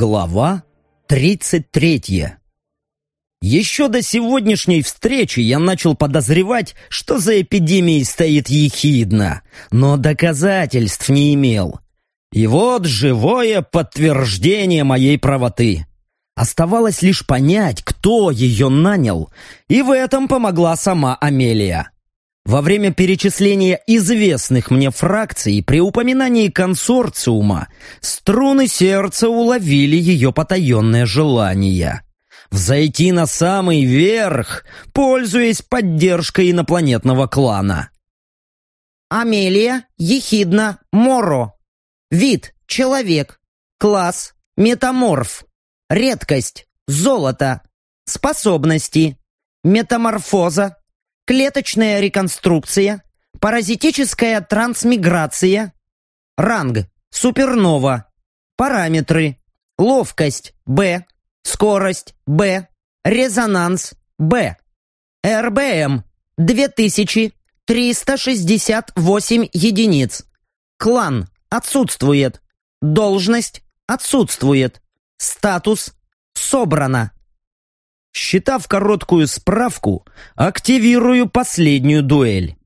Глава 33 Еще до сегодняшней встречи я начал подозревать, что за эпидемией стоит ехидно, но доказательств не имел. И вот живое подтверждение моей правоты. Оставалось лишь понять, кто ее нанял, и в этом помогла сама Амелия. Во время перечисления известных мне фракций при упоминании консорциума струны сердца уловили ее потаенное желание взойти на самый верх, пользуясь поддержкой инопланетного клана. Амелия Ехидна Моро. Вид – человек. Класс – метаморф. Редкость – золото. Способности – метаморфоза, клеточная реконструкция, паразитическая трансмиграция, ранг, супернова, параметры, ловкость, Б, скорость, Б, резонанс, Б, РБМ, 2368 единиц, клан, отсутствует, должность, отсутствует, статус, собрано, Считав короткую справку, активирую последнюю дуэль.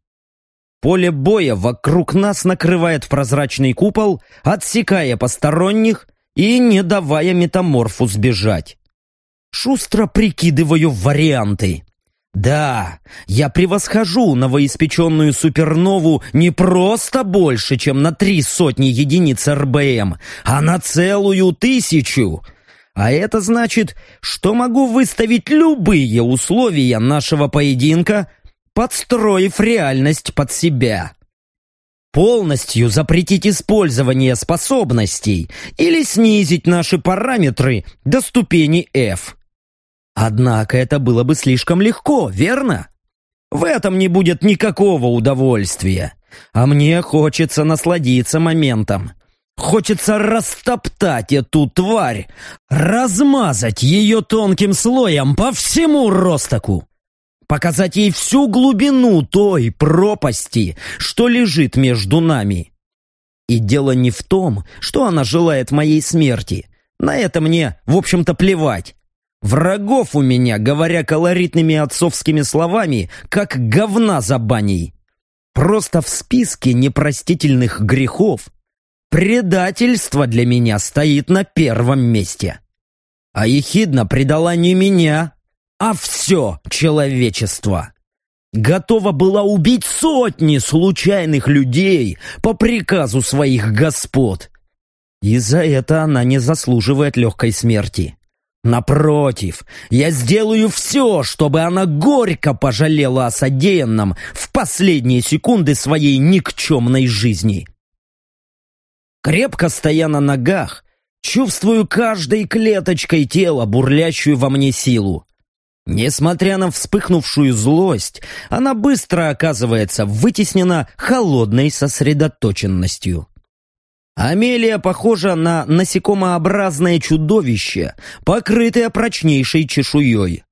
Поле боя вокруг нас накрывает прозрачный купол, отсекая посторонних и не давая метаморфу сбежать. Шустро прикидываю варианты. Да, я превосхожу новоиспеченную супернову не просто больше, чем на три сотни единиц РБМ, а на целую тысячу. А это значит, что могу выставить любые условия нашего поединка, подстроив реальность под себя. Полностью запретить использование способностей или снизить наши параметры до ступени F. Однако это было бы слишком легко, верно? В этом не будет никакого удовольствия. А мне хочется насладиться моментом. Хочется растоптать эту тварь, размазать ее тонким слоем по всему Ростоку, показать ей всю глубину той пропасти, что лежит между нами. И дело не в том, что она желает моей смерти. На это мне, в общем-то, плевать. Врагов у меня, говоря колоритными отцовскими словами, как говна за баней. Просто в списке непростительных грехов Предательство для меня стоит на первом месте. А ехидна предала не меня, а все человечество. Готова была убить сотни случайных людей по приказу своих господ. И за это она не заслуживает легкой смерти. Напротив, я сделаю все, чтобы она горько пожалела о содеянном в последние секунды своей никчемной жизни. Крепко стоя на ногах, чувствую каждой клеточкой тела бурлящую во мне силу. Несмотря на вспыхнувшую злость, она быстро оказывается вытеснена холодной сосредоточенностью. Амелия похожа на насекомообразное чудовище, покрытое прочнейшей чешуей.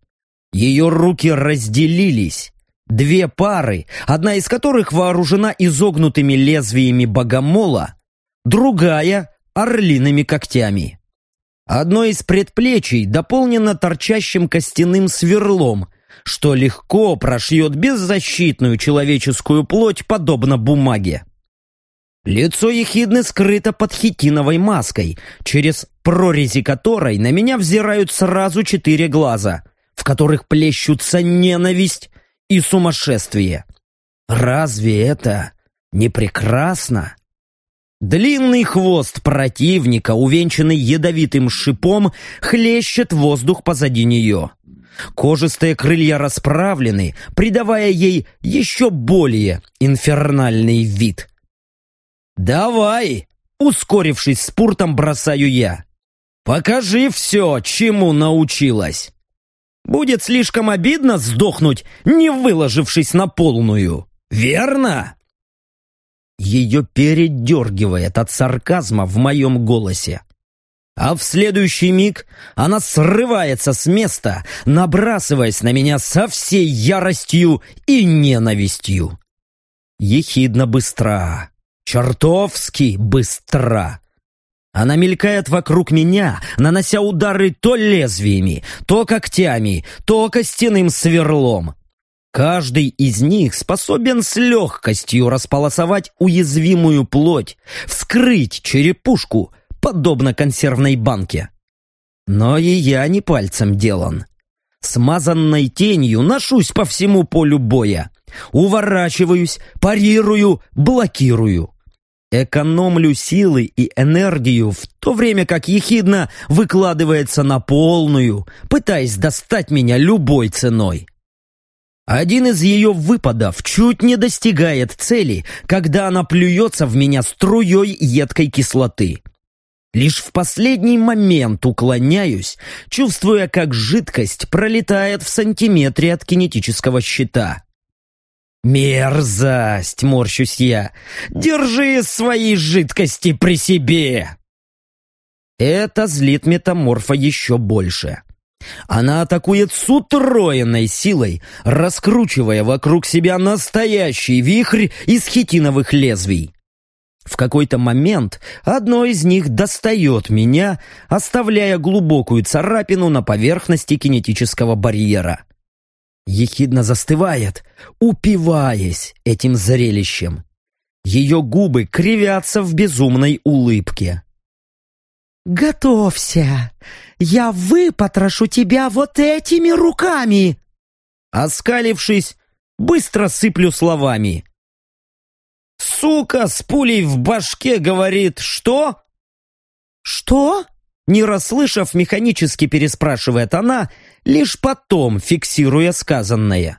Ее руки разделились. Две пары, одна из которых вооружена изогнутыми лезвиями богомола, другая — орлиными когтями. Одно из предплечий дополнено торчащим костяным сверлом, что легко прошьет беззащитную человеческую плоть, подобно бумаге. Лицо ехидны скрыто под хитиновой маской, через прорези которой на меня взирают сразу четыре глаза, в которых плещутся ненависть и сумасшествие. Разве это не прекрасно? Длинный хвост противника, увенчанный ядовитым шипом, хлещет воздух позади нее. Кожистые крылья расправлены, придавая ей еще более инфернальный вид. «Давай!» — ускорившись спуртом, бросаю я. «Покажи все, чему научилась!» Будет слишком обидно сдохнуть, не выложившись на полную, верно? Ее передергивает от сарказма в моем голосе. А в следующий миг она срывается с места, набрасываясь на меня со всей яростью и ненавистью. Ехидно быстра, чертовски быстра. Она мелькает вокруг меня, нанося удары то лезвиями, то когтями, то костяным сверлом. Каждый из них способен с легкостью располосовать уязвимую плоть, вскрыть черепушку, подобно консервной банке. Но и я не пальцем делан. Смазанной тенью ношусь по всему полю боя. Уворачиваюсь, парирую, блокирую. Экономлю силы и энергию, в то время как ехидно выкладывается на полную, пытаясь достать меня любой ценой. Один из ее выпадов чуть не достигает цели, когда она плюется в меня струей едкой кислоты. Лишь в последний момент уклоняюсь, чувствуя, как жидкость пролетает в сантиметре от кинетического щита. «Мерзость!» — морщусь я. «Держи свои жидкости при себе!» Это злит метаморфа еще больше. Она атакует с утроенной силой, раскручивая вокруг себя настоящий вихрь из хитиновых лезвий. В какой-то момент одно из них достает меня, оставляя глубокую царапину на поверхности кинетического барьера. Ехидно застывает, упиваясь этим зрелищем. Ее губы кривятся в безумной улыбке. «Готовься! Я выпотрошу тебя вот этими руками!» Оскалившись, быстро сыплю словами. «Сука с пулей в башке говорит, что?» «Что?» Не расслышав, механически переспрашивает она, лишь потом фиксируя сказанное.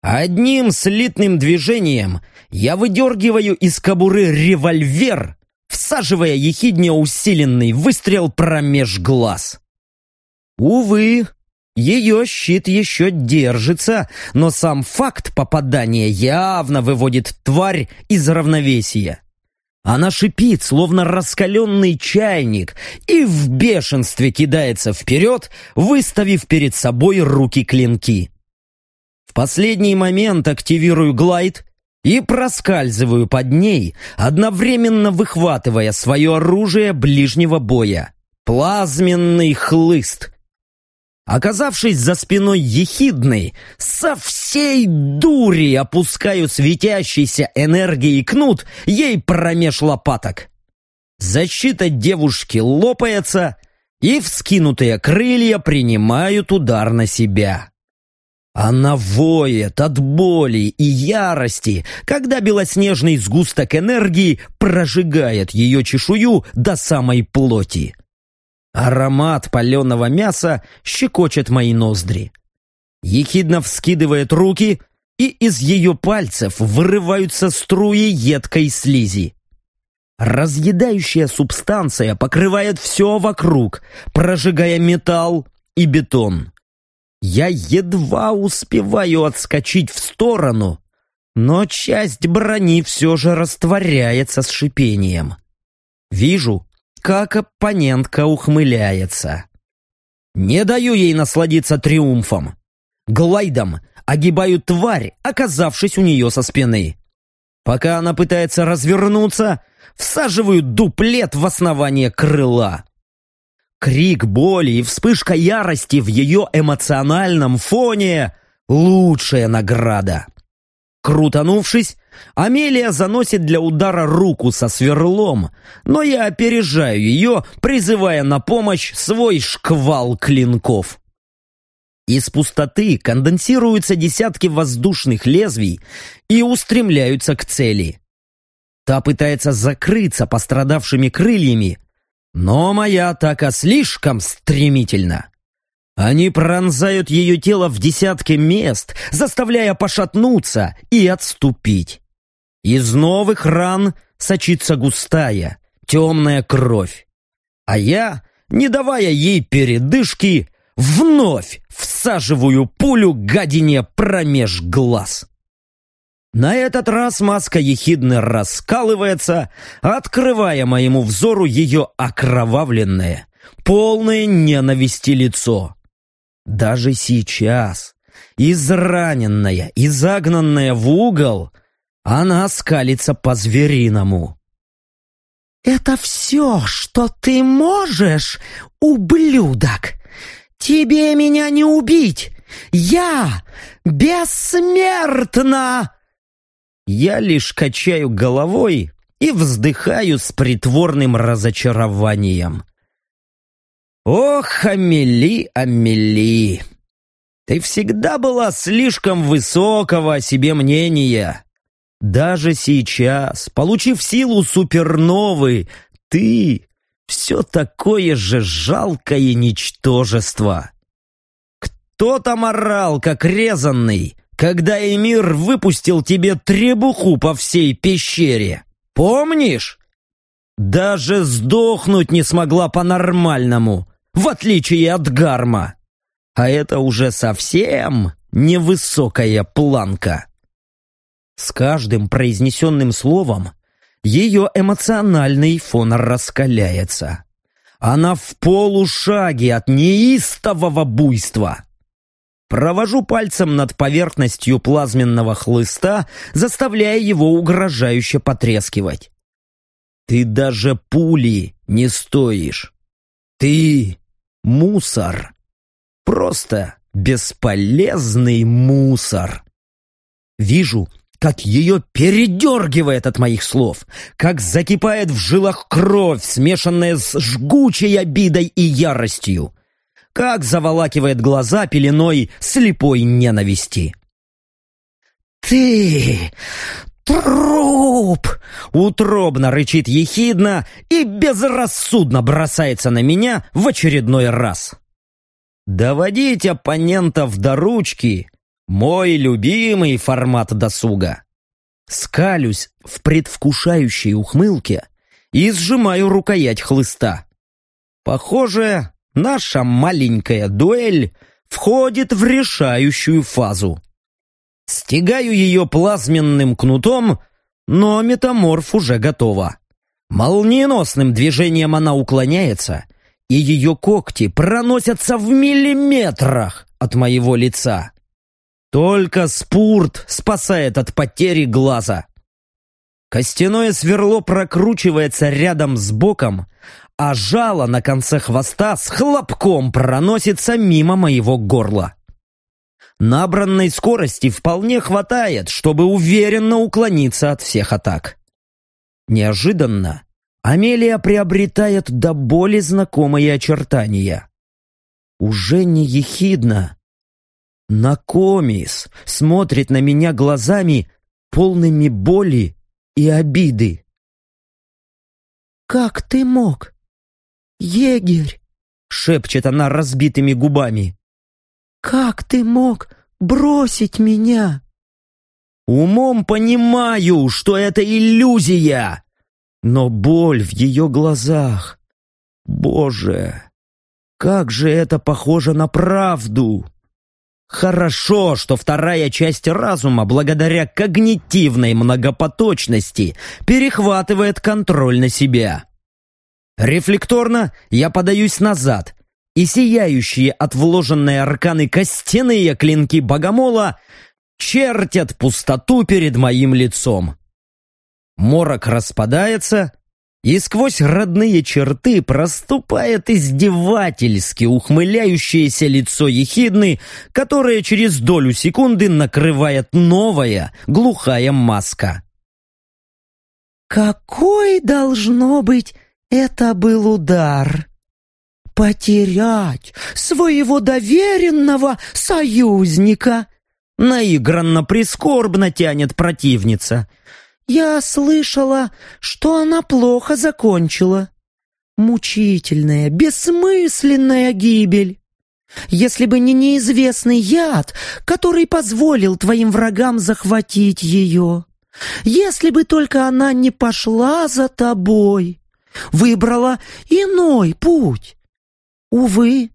Одним слитным движением я выдергиваю из кобуры револьвер всаживая ехидне усиленный выстрел промеж глаз. Увы, ее щит еще держится, но сам факт попадания явно выводит тварь из равновесия. Она шипит, словно раскаленный чайник, и в бешенстве кидается вперед, выставив перед собой руки-клинки. В последний момент активирую глайд и проскальзываю под ней, одновременно выхватывая свое оружие ближнего боя. Плазменный хлыст. Оказавшись за спиной ехидной, со всей дури опускаю светящейся энергией кнут ей промеж лопаток. Защита девушки лопается, и вскинутые крылья принимают удар на себя. Она воет от боли и ярости, когда белоснежный сгусток энергии прожигает ее чешую до самой плоти. Аромат паленого мяса щекочет мои ноздри. Ехидно вскидывает руки, и из ее пальцев вырываются струи едкой слизи. Разъедающая субстанция покрывает все вокруг, прожигая металл и бетон. Я едва успеваю отскочить в сторону, но часть брони все же растворяется с шипением. Вижу, как оппонентка ухмыляется. Не даю ей насладиться триумфом. Глайдом огибаю тварь, оказавшись у нее со спины. Пока она пытается развернуться, всаживаю дуплет в основание крыла. Крик боли и вспышка ярости в ее эмоциональном фоне — лучшая награда. Крутанувшись, Амелия заносит для удара руку со сверлом, но я опережаю ее, призывая на помощь свой шквал клинков. Из пустоты конденсируются десятки воздушных лезвий и устремляются к цели. Та пытается закрыться пострадавшими крыльями, но моя атака слишком стремительна. Они пронзают ее тело в десятки мест, заставляя пошатнуться и отступить. Из новых ран сочится густая, темная кровь. А я, не давая ей передышки, вновь всаживаю пулю гадине промеж глаз. На этот раз маска ехидно раскалывается, открывая моему взору ее окровавленное, полное ненависти лицо. Даже сейчас, израненная и загнанная в угол, она скалится по-звериному. «Это все, что ты можешь, ублюдок! Тебе меня не убить! Я бессмертна!» Я лишь качаю головой и вздыхаю с притворным разочарованием. «Ох, Амели, Амели, ты всегда была слишком высокого о себе мнения. Даже сейчас, получив силу суперновой, ты все такое же жалкое ничтожество. Кто там орал, как резанный, когда Эмир выпустил тебе требуху по всей пещере? Помнишь? Даже сдохнуть не смогла по-нормальному, в отличие от Гарма. А это уже совсем невысокая планка. С каждым произнесенным словом ее эмоциональный фон раскаляется. Она в полушаге от неистового буйства. Провожу пальцем над поверхностью плазменного хлыста, заставляя его угрожающе потрескивать. Ты даже пули не стоишь. Ты мусор. Просто бесполезный мусор. Вижу, как ее передергивает от моих слов, как закипает в жилах кровь, смешанная с жгучей обидой и яростью, как заволакивает глаза пеленой слепой ненависти. «Ты труп!» — утробно рычит ехидно и безрассудно бросается на меня в очередной раз. Доводить оппонентов до ручки мой любимый формат досуга. Скалюсь в предвкушающей ухмылке и сжимаю рукоять хлыста. Похоже, наша маленькая дуэль входит в решающую фазу. Стегаю ее плазменным кнутом, но метаморф уже готова. Молниеносным движением она уклоняется, и ее когти проносятся в миллиметрах от моего лица. Только спурт спасает от потери глаза. Костяное сверло прокручивается рядом с боком, а жало на конце хвоста с хлопком проносится мимо моего горла. Набранной скорости вполне хватает, чтобы уверенно уклониться от всех атак. Неожиданно Амелия приобретает до боли знакомые очертания. Уже не ехидно, Накомис смотрит на меня глазами, полными боли и обиды. «Как ты мог? Егерь!» — шепчет она разбитыми губами. «Как ты мог бросить меня?» Умом понимаю, что это иллюзия, но боль в ее глазах. Боже, как же это похоже на правду! Хорошо, что вторая часть разума, благодаря когнитивной многопоточности, перехватывает контроль на себя. Рефлекторно я подаюсь назад, и сияющие от вложенной арканы костяные клинки богомола чертят пустоту перед моим лицом. Морок распадается, и сквозь родные черты проступает издевательски ухмыляющееся лицо ехидны, которое через долю секунды накрывает новая глухая маска. «Какой, должно быть, это был удар!» «Потерять своего доверенного союзника!» Наигранно прискорбно тянет противница. Я слышала, что она плохо закончила. Мучительная, бессмысленная гибель. Если бы не неизвестный яд, который позволил твоим врагам захватить ее. Если бы только она не пошла за тобой, выбрала иной путь. Увы,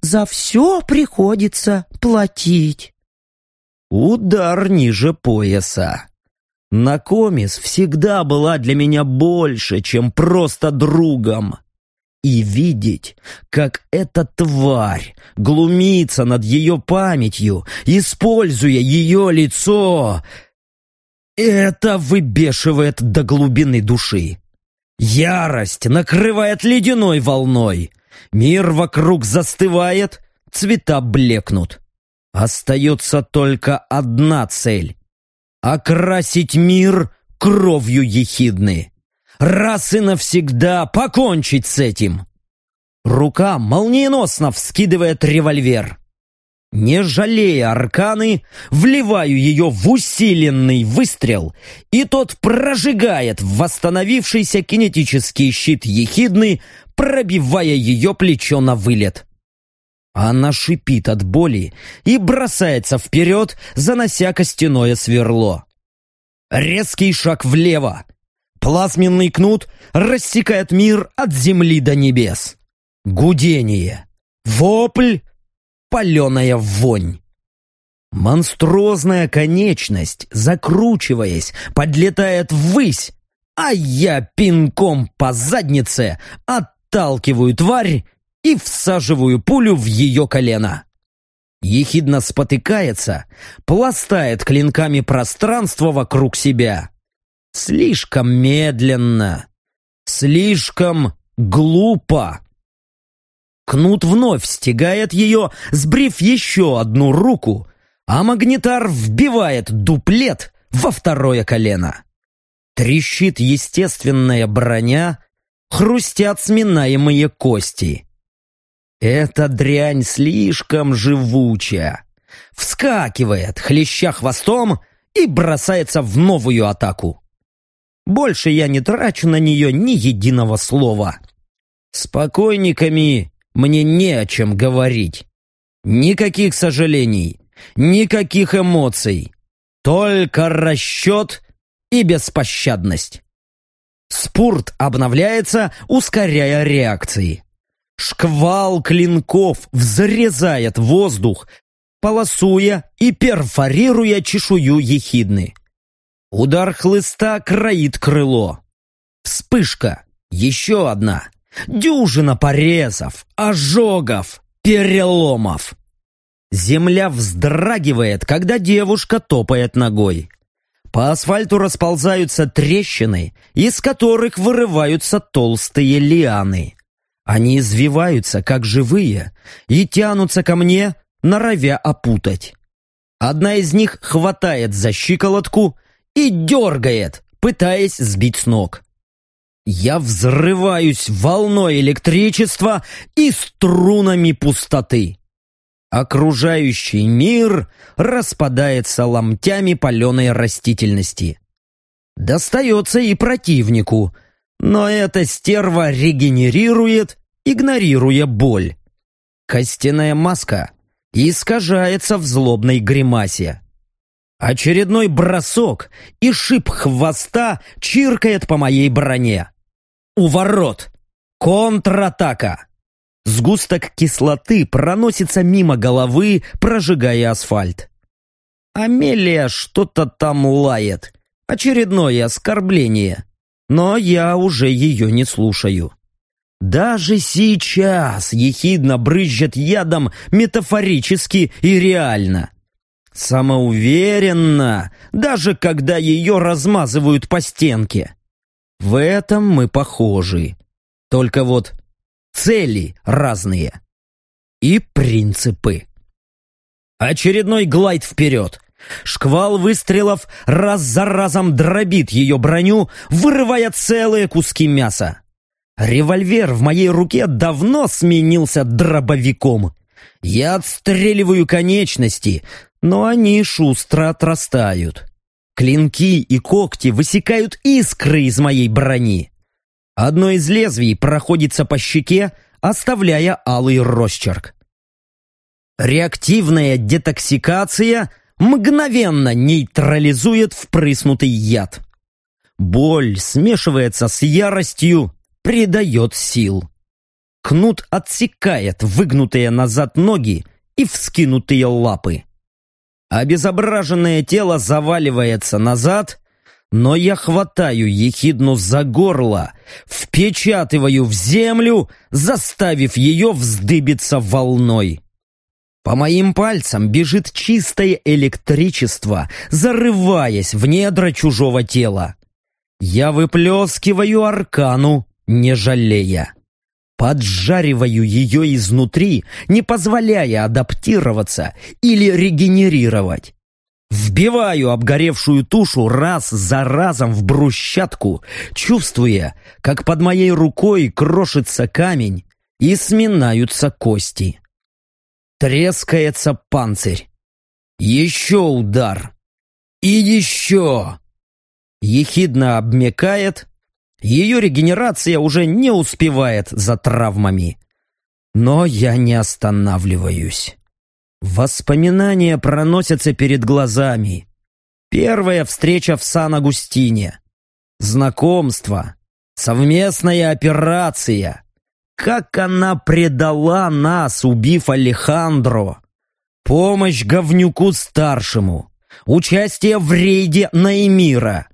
за все приходится платить. Удар ниже пояса. Накомис всегда была для меня больше, чем просто другом. И видеть, как эта тварь глумится над ее памятью, используя ее лицо, это выбешивает до глубины души. Ярость накрывает ледяной волной. Мир вокруг застывает, цвета блекнут. Остается только одна цель — окрасить мир кровью ехидны. Раз и навсегда покончить с этим. Рука молниеносно вскидывает револьвер. Не жалея арканы, вливаю ее в усиленный выстрел, и тот прожигает восстановившийся кинетический щит ехидны, пробивая ее плечо на вылет. Она шипит от боли и бросается вперед, занося костяное сверло. Резкий шаг влево. Плазменный кнут рассекает мир от земли до небес. Гудение. Вопль паленая вонь. Монструозная конечность, закручиваясь, подлетает ввысь, а я пинком по заднице отталкиваю тварь и всаживаю пулю в ее колено. Ехидно спотыкается, пластает клинками пространство вокруг себя. Слишком медленно, слишком глупо. Кнут вновь стегает ее, сбрив еще одну руку, а магнитар вбивает дуплет во второе колено. Трещит естественная броня, хрустят сминаемые кости. Эта дрянь слишком живучая. Вскакивает, хлеща хвостом, и бросается в новую атаку. Больше я не трачу на нее ни единого слова. Спокойниками мне не о чем говорить. Никаких сожалений, никаких эмоций. Только расчет и беспощадность. Спорт обновляется, ускоряя реакции. Шквал клинков взрезает воздух, полосуя и перфорируя чешую ехидны. Удар хлыста кроит крыло. Вспышка. Еще одна. Дюжина порезов, ожогов, переломов. Земля вздрагивает, когда девушка топает ногой. По асфальту расползаются трещины, из которых вырываются толстые лианы. Они извиваются, как живые, и тянутся ко мне, норовя опутать. Одна из них хватает за щиколотку и дергает, пытаясь сбить с ног. Я взрываюсь волной электричества и струнами пустоты. Окружающий мир распадается ломтями паленой растительности. Достается и противнику, но эта стерва регенерирует, игнорируя боль. Костяная маска искажается в злобной гримасе. Очередной бросок, и шип хвоста чиркает по моей броне. У ворот. Контратака. Сгусток кислоты проносится мимо головы, прожигая асфальт. Амелия что-то там лает. Очередное оскорбление. Но я уже ее не слушаю. Даже сейчас ехидно брызжет ядом метафорически и реально. Самоуверенно, даже когда ее размазывают по стенке. В этом мы похожи. Только вот цели разные. И принципы. Очередной глайд вперед. Шквал выстрелов раз за разом дробит ее броню, вырывая целые куски мяса. Револьвер в моей руке давно сменился дробовиком. Я отстреливаю конечности, но они шустро отрастают. Клинки и когти высекают искры из моей брони. Одно из лезвий проходится по щеке, оставляя алый росчерк. Реактивная детоксикация мгновенно нейтрализует впрыснутый яд. Боль смешивается с яростью, придает сил. Кнут отсекает выгнутые назад ноги и вскинутые лапы. Обезображенное тело заваливается назад, но я хватаю ехидну за горло, впечатываю в землю, заставив ее вздыбиться волной. По моим пальцам бежит чистое электричество, зарываясь в недра чужого тела. Я выплескиваю аркану, не жалея. Поджариваю ее изнутри, не позволяя адаптироваться или регенерировать. Вбиваю обгоревшую тушу раз за разом в брусчатку, чувствуя, как под моей рукой крошится камень и сминаются кости. Трескается панцирь. Еще удар. И еще. Ехидно обмекает. Ее регенерация уже не успевает за травмами. Но я не останавливаюсь. Воспоминания проносятся перед глазами. Первая встреча в Сан-Агустине. Знакомство. Совместная операция. Как она предала нас, убив Алехандро. Помощь говнюку-старшему. Участие в рейде Наимира.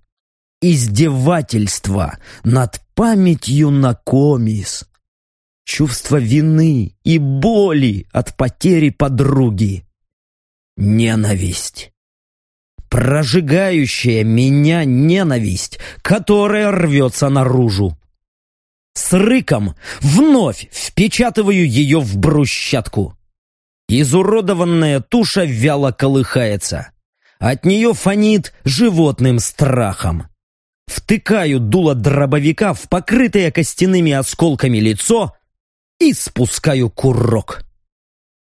Издевательство над памятью на комис чувство вины и боли от потери подруги. Ненависть. Прожигающая меня ненависть, которая рвется наружу. С рыком вновь впечатываю ее в брусчатку. Изуродованная туша вяло колыхается. От нее фонит животным страхом. Втыкаю дуло дробовика в покрытое костяными осколками лицо и спускаю курок.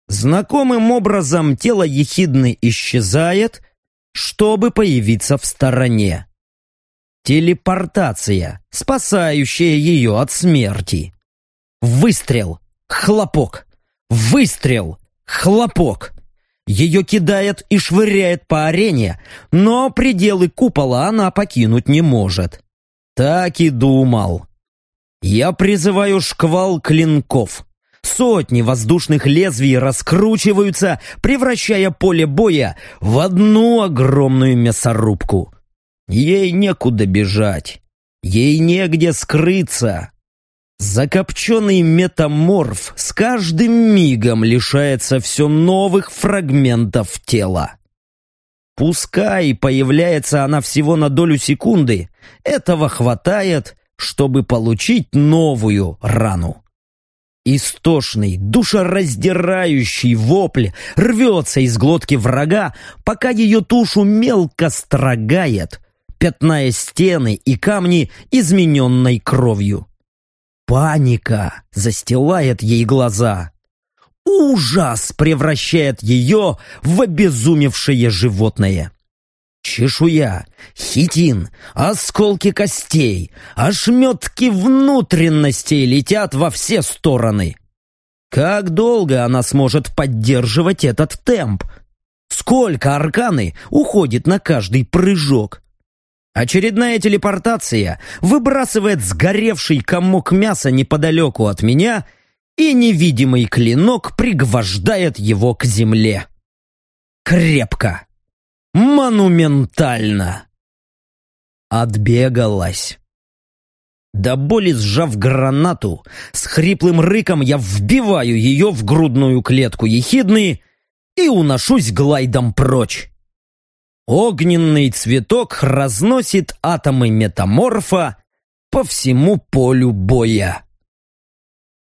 Знакомым образом тело ехидны исчезает, чтобы появиться в стороне. Телепортация, спасающая ее от смерти. Выстрел, хлопок, выстрел, хлопок. Ее кидает и швыряет по арене, но пределы купола она покинуть не может. Так и думал. Я призываю шквал клинков. Сотни воздушных лезвий раскручиваются, превращая поле боя в одну огромную мясорубку. Ей некуда бежать. Ей негде скрыться. Закопченный метаморф с каждым мигом лишается все новых фрагментов тела. Пускай появляется она всего на долю секунды, этого хватает, чтобы получить новую рану. Истошный, душераздирающий вопль рвется из глотки врага, пока ее тушу мелко строгает, пятная стены и камни измененной кровью. Паника застилает ей глаза. Ужас превращает ее в обезумевшее животное. Чешуя, хитин, осколки костей, ошметки внутренностей летят во все стороны. Как долго она сможет поддерживать этот темп? Сколько арканы уходит на каждый прыжок? Очередная телепортация выбрасывает сгоревший комок мяса неподалеку от меня, и невидимый клинок пригвождает его к земле. Крепко. Монументально! Отбегалась. До боли сжав гранату, с хриплым рыком я вбиваю ее в грудную клетку ехидны и уношусь глайдом прочь. Огненный цветок разносит атомы метаморфа по всему полю боя.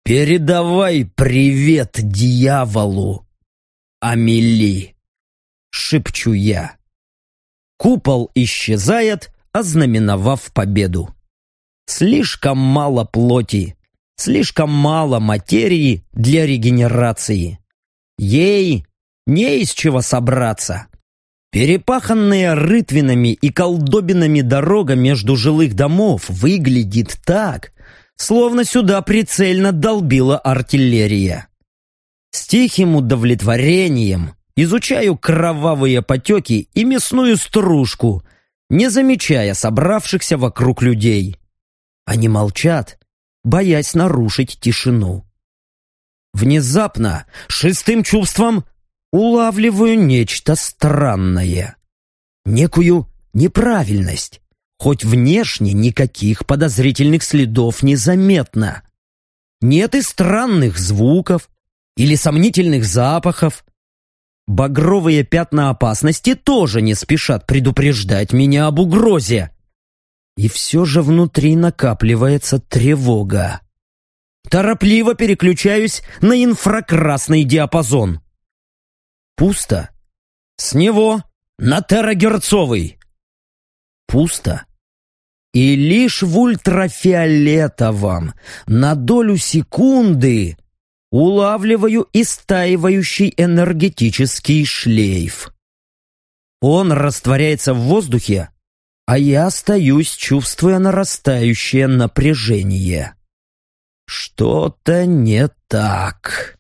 Передавай привет дьяволу, Амели шепчу я. Купол исчезает, ознаменовав победу. Слишком мало плоти, слишком мало материи для регенерации. Ей не из чего собраться. Перепаханная рытвинами и колдобинами дорога между жилых домов выглядит так, словно сюда прицельно долбила артиллерия. С тихим удовлетворением Изучаю кровавые потеки и мясную стружку, не замечая собравшихся вокруг людей. Они молчат, боясь нарушить тишину. Внезапно, шестым чувством, улавливаю нечто странное. Некую неправильность, хоть внешне никаких подозрительных следов не заметно. Нет и странных звуков или сомнительных запахов. Багровые пятна опасности тоже не спешат предупреждать меня об угрозе. И все же внутри накапливается тревога. Торопливо переключаюсь на инфракрасный диапазон. Пусто. С него на терагерцовый. Пусто. И лишь в ультрафиолетовом на долю секунды улавливаю истаивающий энергетический шлейф. Он растворяется в воздухе, а я остаюсь, чувствуя нарастающее напряжение. Что-то не так.